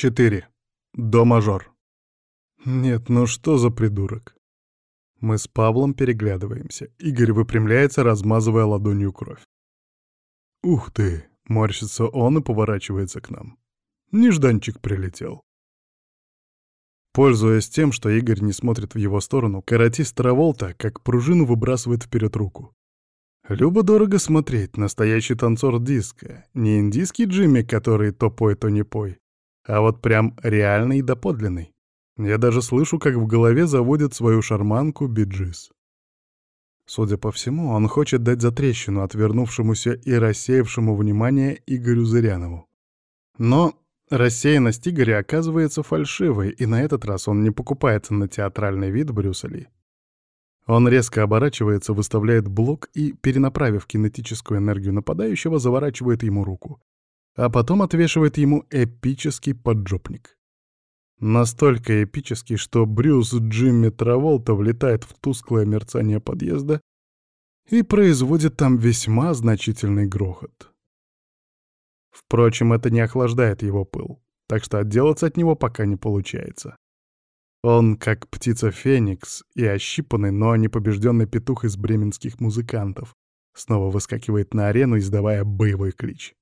4. До-мажор. Нет, ну что за придурок? Мы с Павлом переглядываемся. Игорь выпрямляется, размазывая ладонью кровь. «Ух ты!» — морщится он и поворачивается к нам. Нежданчик прилетел. Пользуясь тем, что Игорь не смотрит в его сторону, каратист Траволта как пружину выбрасывает вперед руку. Любо-дорого смотреть, настоящий танцор диска, не индийский Джимми, который то пой, то не пой, а вот прям реальный и доподлинный. Я даже слышу, как в голове заводит свою шарманку биджис. Судя по всему, он хочет дать затрещину отвернувшемуся и рассеявшему внимание Игорю Зырянову. Но рассеянность Игоря оказывается фальшивой, и на этот раз он не покупается на театральный вид Брюса Ли. Он резко оборачивается, выставляет блок и, перенаправив кинетическую энергию нападающего, заворачивает ему руку а потом отвешивает ему эпический поджопник. Настолько эпический, что Брюс Джимми Траволта влетает в тусклое мерцание подъезда и производит там весьма значительный грохот. Впрочем, это не охлаждает его пыл, так что отделаться от него пока не получается. Он как птица Феникс и ощипанный, но не побежденный петух из бременских музыкантов, снова выскакивает на арену, издавая боевой клич.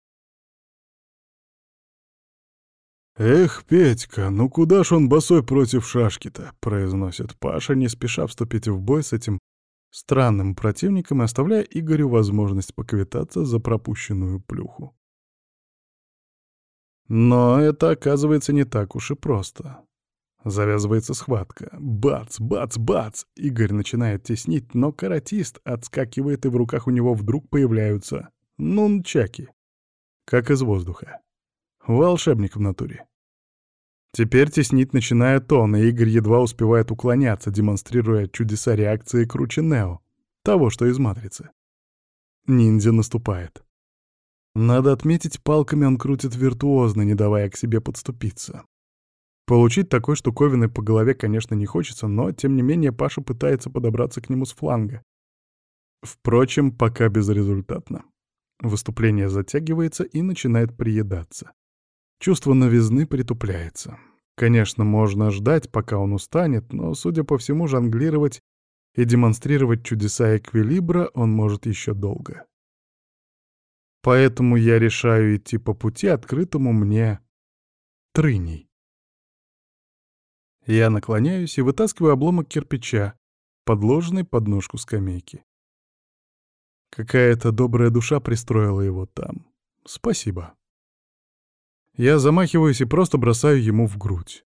«Эх, Петька, ну куда ж он босой против шашки-то?» — произносит Паша, не спеша вступить в бой с этим странным противником и оставляя Игорю возможность поквитаться за пропущенную плюху. Но это оказывается не так уж и просто. Завязывается схватка. Бац, бац, бац! Игорь начинает теснить, но каратист отскакивает, и в руках у него вдруг появляются нунчаки. Как из воздуха. Волшебник в натуре. Теперь теснить начинает он, и Игорь едва успевает уклоняться, демонстрируя чудеса реакции круче Нео, того, что из «Матрицы». Ниндзя наступает. Надо отметить, палками он крутит виртуозно, не давая к себе подступиться. Получить такой штуковиной по голове, конечно, не хочется, но, тем не менее, Паша пытается подобраться к нему с фланга. Впрочем, пока безрезультатно. Выступление затягивается и начинает приедаться. Чувство новизны притупляется. Конечно, можно ждать, пока он устанет, но, судя по всему, жонглировать и демонстрировать чудеса эквилибра он может еще долго. Поэтому я решаю идти по пути, открытому мне трыней. Я наклоняюсь и вытаскиваю обломок кирпича, подложенный под ножку скамейки. Какая-то добрая душа пристроила его там. Спасибо. Я замахиваюсь и просто бросаю ему в грудь.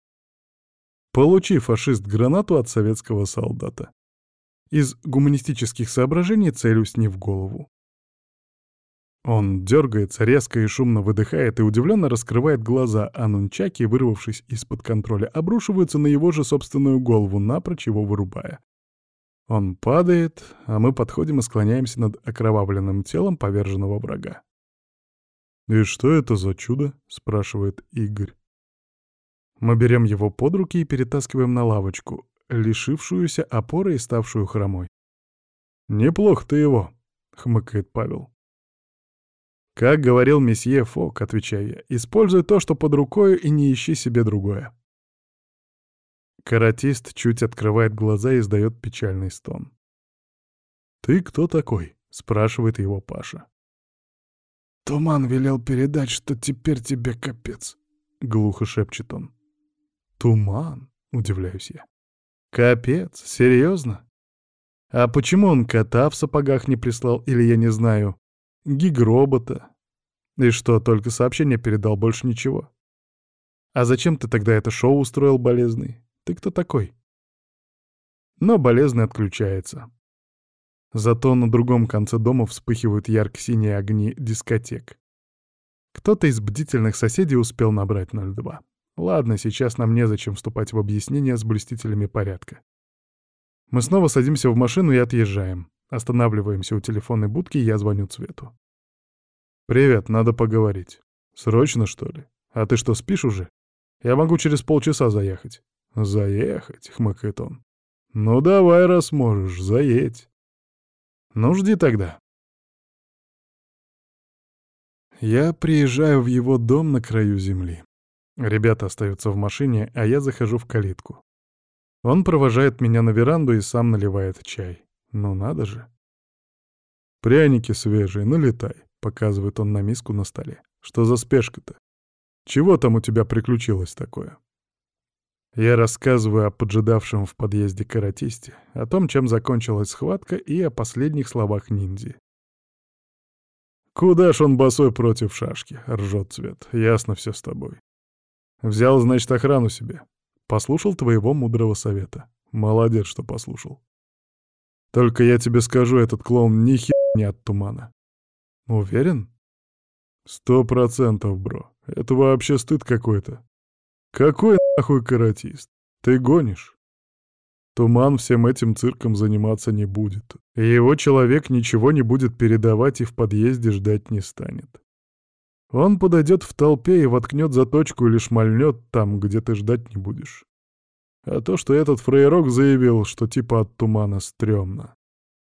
Получи, фашист, гранату от советского солдата. Из гуманистических соображений целюсь не в голову. Он дергается, резко и шумно выдыхает и удивленно раскрывает глаза, а нунчаки, вырвавшись из-под контроля, обрушиваются на его же собственную голову, напрочь его вырубая. Он падает, а мы подходим и склоняемся над окровавленным телом поверженного врага. «И что это за чудо?» — спрашивает Игорь. Мы берем его под руки и перетаскиваем на лавочку, лишившуюся опоры и ставшую хромой. «Неплохо ты его», — хмыкает Павел. «Как говорил месье Фок», — отвечаю я, — «используй то, что под рукой, и не ищи себе другое». Каратист чуть открывает глаза и издает печальный стон. «Ты кто такой?» — спрашивает его Паша. «Туман велел передать, что теперь тебе капец», — глухо шепчет он. «Туман?» — удивляюсь я. «Капец? Серьезно? А почему он кота в сапогах не прислал, или я не знаю, гиг-робота? И что, только сообщение передал, больше ничего? А зачем ты тогда это шоу устроил, болезный? Ты кто такой?» Но болезный отключается. Зато на другом конце дома вспыхивают ярко-синие огни дискотек. Кто-то из бдительных соседей успел набрать 02. Ладно, сейчас нам незачем вступать в объяснения с блюстителями порядка. Мы снова садимся в машину и отъезжаем. Останавливаемся у телефонной будки, и я звоню Цвету. «Привет, надо поговорить. Срочно, что ли? А ты что, спишь уже? Я могу через полчаса заехать». «Заехать?» — хмыкает он. «Ну давай, раз можешь, заедь». Ну, жди тогда. Я приезжаю в его дом на краю земли. Ребята остаются в машине, а я захожу в калитку. Он провожает меня на веранду и сам наливает чай. Ну надо же. «Пряники свежие, налетай», — показывает он на миску на столе. «Что за спешка-то? Чего там у тебя приключилось такое?» Я рассказываю о поджидавшем в подъезде каратисте, о том, чем закончилась схватка, и о последних словах ниндзи. «Куда ж он босой против шашки?» — ржет Цвет. «Ясно все с тобой. Взял, значит, охрану себе. Послушал твоего мудрого совета. Молодец, что послушал. Только я тебе скажу, этот клоун ни хер не от тумана. Уверен? Сто процентов, бро. Это вообще стыд какой-то. Какой нахуй каратист? Ты гонишь? Туман всем этим цирком заниматься не будет. его человек ничего не будет передавать и в подъезде ждать не станет. Он подойдет в толпе и воткнет заточку или шмальнет там, где ты ждать не будешь. А то, что этот фрейрок заявил, что типа от тумана стрёмно,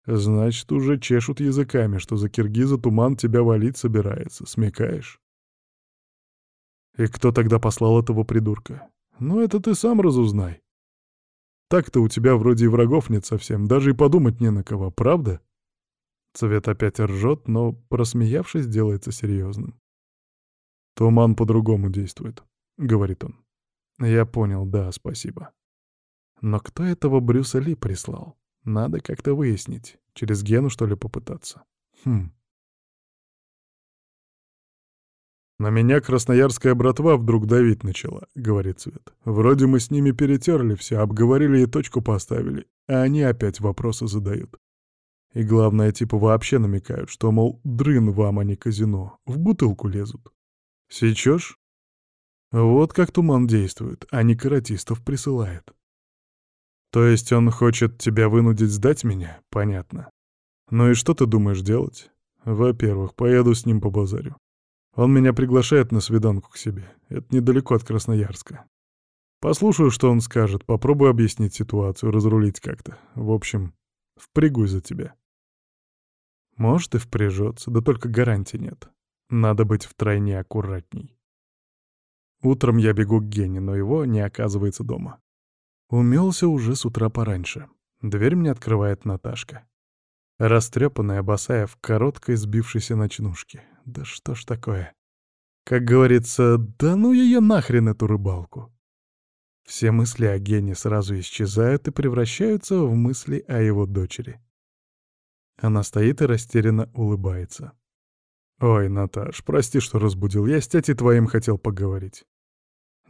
значит, уже чешут языками, что за киргиза туман тебя валить собирается, смекаешь? И кто тогда послал этого придурка? Ну, это ты сам разузнай. Так-то у тебя вроде и врагов нет совсем, даже и подумать не на кого, правда? Цвет опять ржет, но, просмеявшись, делается серьезным. «Туман по-другому действует», — говорит он. «Я понял, да, спасибо». Но кто этого Брюса Ли прислал? Надо как-то выяснить. Через Гену, что ли, попытаться? Хм. «На меня красноярская братва вдруг давить начала», — говорит Цвет. «Вроде мы с ними перетерли все, обговорили и точку поставили, а они опять вопросы задают. И главное, типа вообще намекают, что, мол, дрын вам, а не казино, в бутылку лезут. Сечешь? Вот как туман действует, а не каратистов присылает. То есть он хочет тебя вынудить сдать меня? Понятно. Ну и что ты думаешь делать? Во-первых, поеду с ним по базарю. Он меня приглашает на свиданку к себе. Это недалеко от Красноярска. Послушаю, что он скажет, попробую объяснить ситуацию, разрулить как-то. В общем, впрягусь за тебя. Может и впряжется, да только гарантий нет. Надо быть втройне аккуратней. Утром я бегу к Гене, но его не оказывается дома. Умелся уже с утра пораньше. Дверь мне открывает Наташка. Растрепанная, босая, в короткой сбившейся ночнушке. Да что ж такое? Как говорится, да ну ее нахрен эту рыбалку. Все мысли о Гене сразу исчезают и превращаются в мысли о его дочери. Она стоит и растерянно улыбается. «Ой, Наташ, прости, что разбудил. Я с тетей твоим хотел поговорить».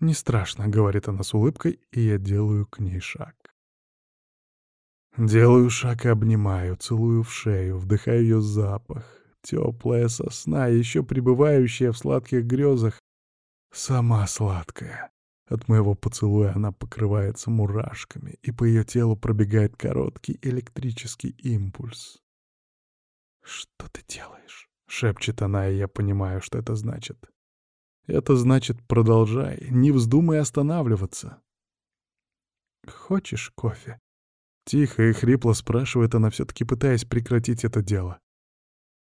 «Не страшно», — говорит она с улыбкой, и я делаю к ней шаг. Делаю шаг и обнимаю, целую в шею, вдыхаю ее запах. Теплая сосна, еще пребывающая в сладких грезах. Сама сладкая. От моего поцелуя она покрывается мурашками, и по ее телу пробегает короткий электрический импульс. «Что ты делаешь?» Шепчет она, и я понимаю, что это значит. Это значит продолжай, не вздумай останавливаться. «Хочешь кофе?» Тихо и хрипло спрашивает она, все-таки пытаясь прекратить это дело.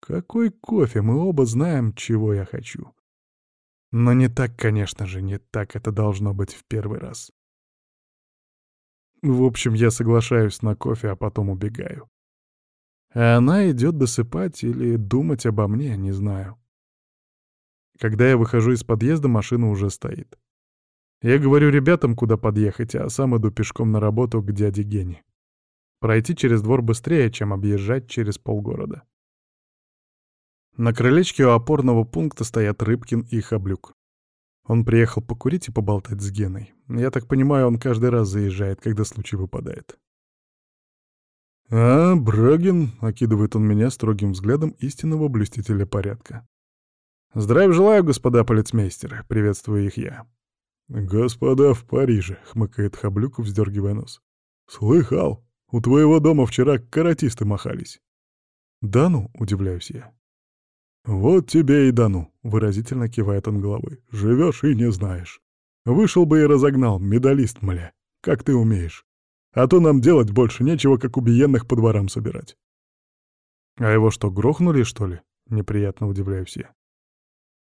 «Какой кофе? Мы оба знаем, чего я хочу». Но не так, конечно же, не так это должно быть в первый раз. В общем, я соглашаюсь на кофе, а потом убегаю. А она идет досыпать или думать обо мне, не знаю. Когда я выхожу из подъезда, машина уже стоит. Я говорю ребятам, куда подъехать, а сам иду пешком на работу к дяде Гене. Пройти через двор быстрее, чем объезжать через полгорода. На крылечке у опорного пункта стоят Рыбкин и Хаблюк. Он приехал покурить и поболтать с Геной. Я так понимаю, он каждый раз заезжает, когда случай выпадает. «А, Брагин», — окидывает он меня строгим взглядом истинного блюстителя порядка. «Здравия желаю, господа полицмейстеры», — приветствую их я. «Господа в Париже», — хмыкает Хаблюк, вздергивая нос. «Слыхал, у твоего дома вчера каратисты махались». «Да ну», — удивляюсь я. «Вот тебе и да ну», — выразительно кивает он головой. «Живешь и не знаешь. Вышел бы и разогнал, медалист, мля. Как ты умеешь. А то нам делать больше нечего, как убиенных по дворам собирать. А его что, грохнули, что ли? Неприятно удивляюсь я.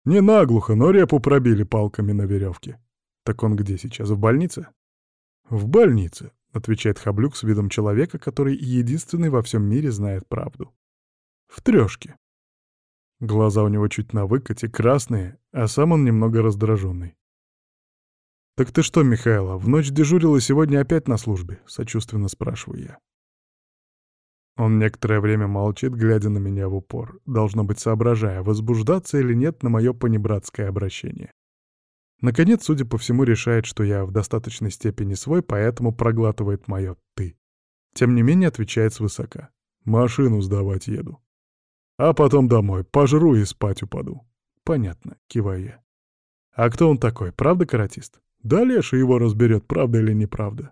Не наглухо, но репу пробили палками на веревке. Так он где сейчас, в больнице? В больнице, отвечает Хаблюк с видом человека, который единственный во всем мире знает правду. В трёшке. Глаза у него чуть на выкате, красные, а сам он немного раздраженный. «Так ты что, Михайло, в ночь дежурил и сегодня опять на службе?» — сочувственно спрашиваю я. Он некоторое время молчит, глядя на меня в упор, должно быть, соображая, возбуждаться или нет на мое понебратское обращение. Наконец, судя по всему, решает, что я в достаточной степени свой, поэтому проглатывает мое «ты». Тем не менее, отвечает свысока. «Машину сдавать еду. А потом домой, пожру и спать упаду». «Понятно», — киваю я. «А кто он такой, правда каратист?» Да Леша его разберет, правда или неправда.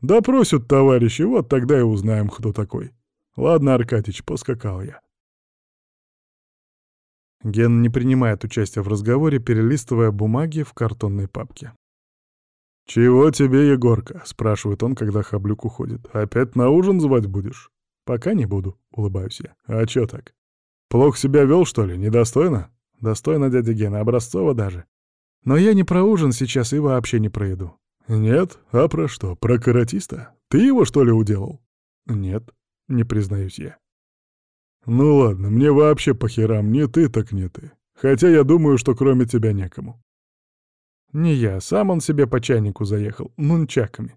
Допросят товарищи, вот тогда и узнаем, кто такой. Ладно, Аркадьич, поскакал я. Ген не принимает участия в разговоре, перелистывая бумаги в картонной папке. «Чего тебе, Егорка?» — спрашивает он, когда Хаблюк уходит. «Опять на ужин звать будешь?» «Пока не буду», — улыбаюсь я. «А чё так? Плохо себя вел, что ли? Недостойно?» «Достойно, дядя Гена, образцово даже. Но я не про ужин сейчас и вообще не про еду. Нет? А про что? Про каратиста? Ты его, что ли, уделал? Нет, не признаюсь я. Ну ладно, мне вообще по херам, не ты так не ты. Хотя я думаю, что кроме тебя некому. Не я, сам он себе по чайнику заехал, нунчаками.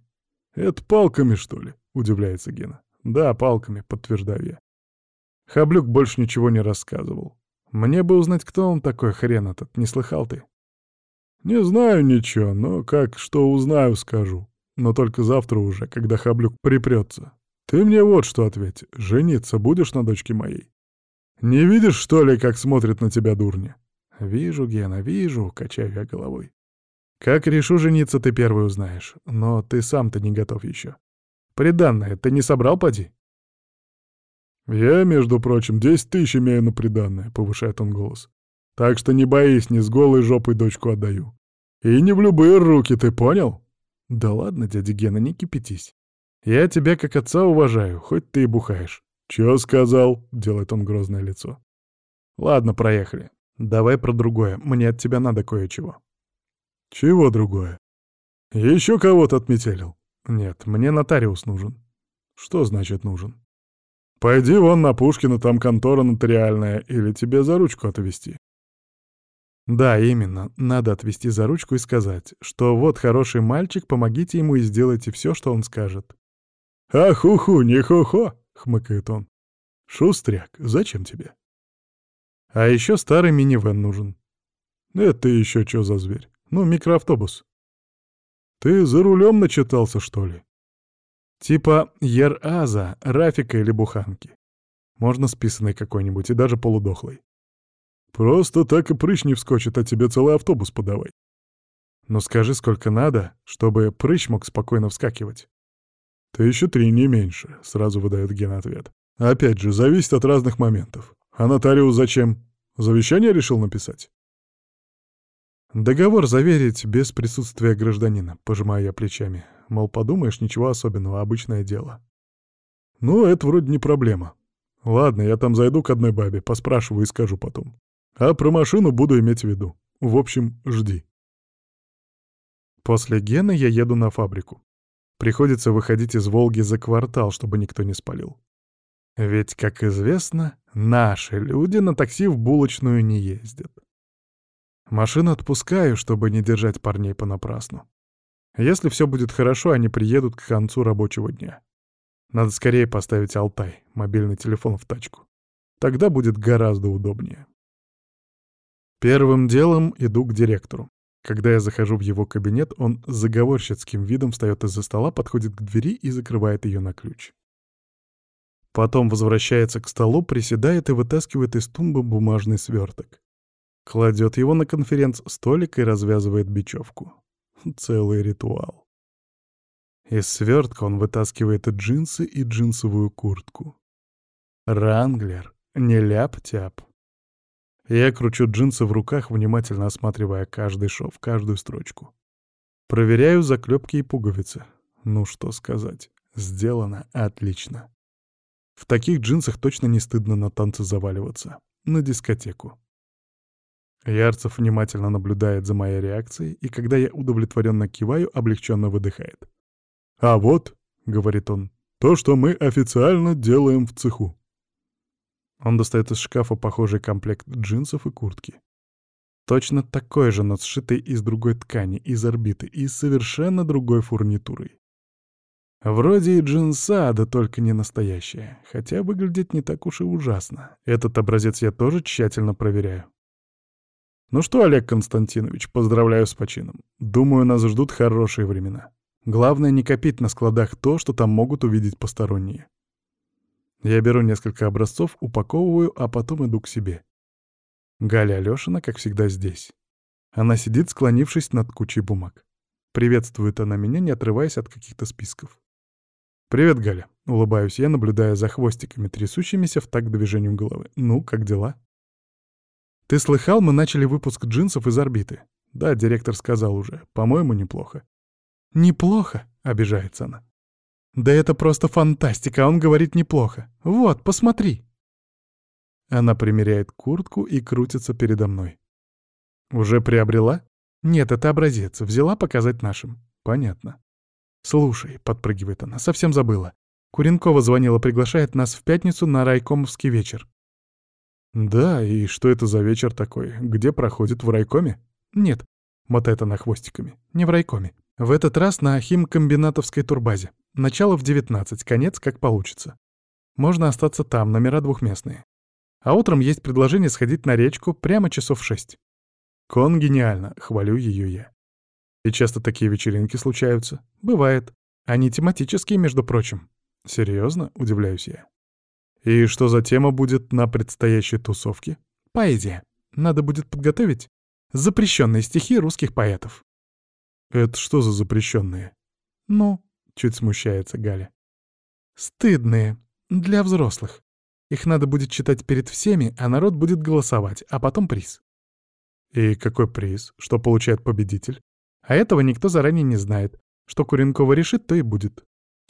Это палками, что ли? Удивляется Гена. Да, палками, подтверждаю я. Хаблюк больше ничего не рассказывал. Мне бы узнать, кто он такой хрен этот, не слыхал ты? «Не знаю ничего, но как что узнаю, скажу. Но только завтра уже, когда Хаблюк припрется. Ты мне вот что ответь. Жениться будешь на дочке моей? Не видишь, что ли, как смотрит на тебя дурня?» «Вижу, Гена, вижу», — качаю я головой. «Как решу жениться, ты первый узнаешь. Но ты сам-то не готов еще. Приданное ты не собрал, поди?» «Я, между прочим, десять тысяч имею на приданное», — повышает он голос. Так что не боись, не с голой жопой дочку отдаю. И не в любые руки, ты понял? Да ладно, дядя Гена, не кипятись. Я тебя как отца уважаю, хоть ты и бухаешь. Чё сказал? Делает он грозное лицо. Ладно, проехали. Давай про другое. Мне от тебя надо кое-чего. Чего другое? Еще кого-то отметелил? Нет, мне нотариус нужен. Что значит нужен? Пойди вон на Пушкина, там контора нотариальная, или тебе за ручку отвезти. Да, именно. Надо отвести за ручку и сказать, что вот хороший мальчик, помогите ему и сделайте все, что он скажет. «А ху-ху, не хо-хо!» — хмыкает он. «Шустряк, зачем тебе?» А еще старый минивэн нужен. Это еще что за зверь? Ну, микроавтобус. Ты за рулем начитался, что ли? Типа Ер-Аза, Рафика или Буханки. Можно списанный какой-нибудь и даже полудохлый. Просто так и прыщ не вскочит, а тебе целый автобус подавай. Но скажи, сколько надо, чтобы прыщ мог спокойно вскакивать. Тысяча три, не меньше, сразу выдает Ген ответ. Опять же, зависит от разных моментов. А нотариус зачем? Завещание решил написать? Договор заверить без присутствия гражданина, пожимаю я плечами. Мол, подумаешь, ничего особенного, обычное дело. Ну, это вроде не проблема. Ладно, я там зайду к одной бабе, поспрашиваю и скажу потом. А про машину буду иметь в виду. В общем, жди. После Гены я еду на фабрику. Приходится выходить из Волги за квартал, чтобы никто не спалил. Ведь, как известно, наши люди на такси в булочную не ездят. Машину отпускаю, чтобы не держать парней понапрасну. Если все будет хорошо, они приедут к концу рабочего дня. Надо скорее поставить Алтай, мобильный телефон в тачку. Тогда будет гораздо удобнее. Первым делом иду к директору. Когда я захожу в его кабинет, он с заговорщицким видом встает из-за стола, подходит к двери и закрывает ее на ключ. Потом возвращается к столу, приседает и вытаскивает из тумбы бумажный сверток. Кладет его на конференц-столик и развязывает бечевку. Целый ритуал. Из свертка он вытаскивает джинсы и джинсовую куртку. Ранглер, не ляп-тяп. Я кручу джинсы в руках, внимательно осматривая каждый шов, каждую строчку. Проверяю заклепки и пуговицы. Ну что сказать, сделано отлично. В таких джинсах точно не стыдно на танцы заваливаться. На дискотеку. Ярцев внимательно наблюдает за моей реакцией, и когда я удовлетворенно киваю, облегченно выдыхает. «А вот», — говорит он, — «то, что мы официально делаем в цеху». Он достает из шкафа похожий комплект джинсов и куртки. Точно такой же, но сшитый из другой ткани, из орбиты и совершенно другой фурнитурой. Вроде и джинса, да только не настоящая. Хотя выглядит не так уж и ужасно. Этот образец я тоже тщательно проверяю. Ну что, Олег Константинович, поздравляю с почином. Думаю, нас ждут хорошие времена. Главное не копить на складах то, что там могут увидеть посторонние. Я беру несколько образцов, упаковываю, а потом иду к себе. Галя Алёшина, как всегда, здесь. Она сидит, склонившись над кучей бумаг. Приветствует она меня, не отрываясь от каких-то списков. «Привет, Галя», — улыбаюсь я, наблюдая за хвостиками, трясущимися в такт движению головы. «Ну, как дела?» «Ты слыхал, мы начали выпуск джинсов из орбиты?» «Да, директор сказал уже. По-моему, неплохо». «Неплохо?» — обижается она. «Да это просто фантастика, он говорит неплохо. Вот, посмотри!» Она примеряет куртку и крутится передо мной. «Уже приобрела?» «Нет, это образец. Взяла показать нашим». «Понятно». «Слушай», — подпрыгивает она, — «совсем забыла. Куренкова звонила, приглашает нас в пятницу на райкомовский вечер». «Да, и что это за вечер такой? Где проходит, в райкоме?» «Нет», — мотает она хвостиками, — «не в райкоме. В этот раз на химкомбинатовской турбазе. Начало в 19, конец как получится. Можно остаться там, номера двухместные. А утром есть предложение сходить на речку прямо часов в шесть. Кон гениально, хвалю ее я. И часто такие вечеринки случаются. Бывает. Они тематические, между прочим. Серьезно? Удивляюсь я. И что за тема будет на предстоящей тусовке? Поэзия. Надо будет подготовить запрещенные стихи русских поэтов. Это что за запрещенные? Ну, чуть смущается Галя. Стыдные. Для взрослых. Их надо будет читать перед всеми, а народ будет голосовать, а потом приз. И какой приз? Что получает победитель? А этого никто заранее не знает. Что Куренкова решит, то и будет.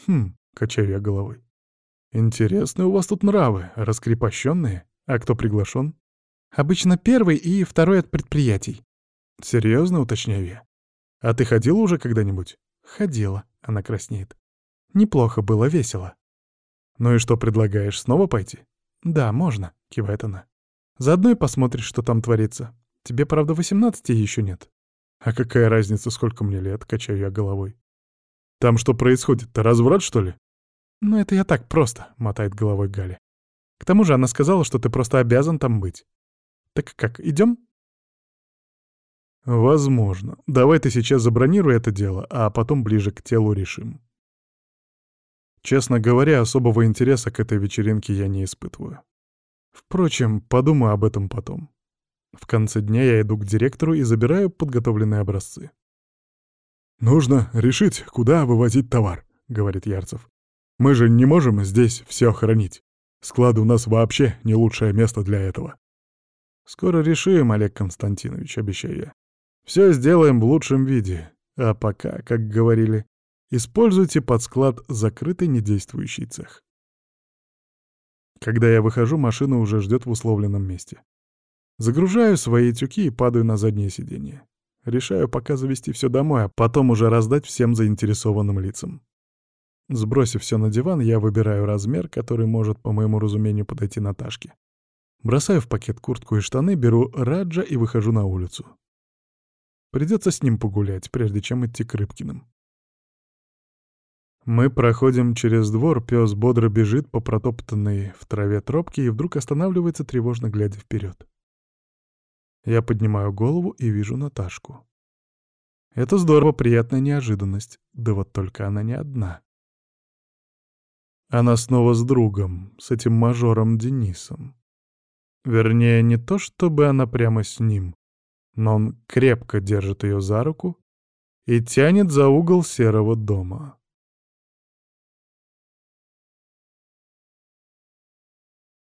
Хм, качаю я головой. Интересные у вас тут нравы, раскрепощенные. А кто приглашен? Обычно первый и второй от предприятий. Серьезно, уточняю я. А ты ходила уже когда-нибудь? Ходила, она краснеет. Неплохо было, весело. Ну и что предлагаешь, снова пойти? Да, можно, кивает она. Заодно и посмотришь, что там творится. Тебе, правда, восемнадцати еще нет. «А какая разница, сколько мне лет?» — качаю я головой. «Там что происходит-то, разврат, что ли?» «Ну, это я так просто», — мотает головой Галя. «К тому же она сказала, что ты просто обязан там быть. Так как, идем? «Возможно. Давай ты сейчас забронируй это дело, а потом ближе к телу решим». Честно говоря, особого интереса к этой вечеринке я не испытываю. Впрочем, подумаю об этом потом. В конце дня я иду к директору и забираю подготовленные образцы. «Нужно решить, куда вывозить товар», — говорит Ярцев. «Мы же не можем здесь все хранить. Склады у нас вообще не лучшее место для этого». «Скоро решим, Олег Константинович, обещаю я. Все сделаем в лучшем виде. А пока, как говорили, используйте под склад закрытый недействующий цех». Когда я выхожу, машина уже ждет в условленном месте. Загружаю свои тюки и падаю на заднее сиденье. Решаю пока завести все домой, а потом уже раздать всем заинтересованным лицам. Сбросив все на диван, я выбираю размер, который может, по моему разумению, подойти Наташке. Бросаю в пакет куртку и штаны, беру Раджа и выхожу на улицу. Придется с ним погулять, прежде чем идти к Рыбкиным. Мы проходим через двор, пес бодро бежит по протоптанной в траве тропке и вдруг останавливается, тревожно глядя вперед. Я поднимаю голову и вижу Наташку. Это здорово, приятная неожиданность. Да вот только она не одна. Она снова с другом, с этим мажором Денисом. Вернее, не то чтобы она прямо с ним, но он крепко держит ее за руку и тянет за угол серого дома.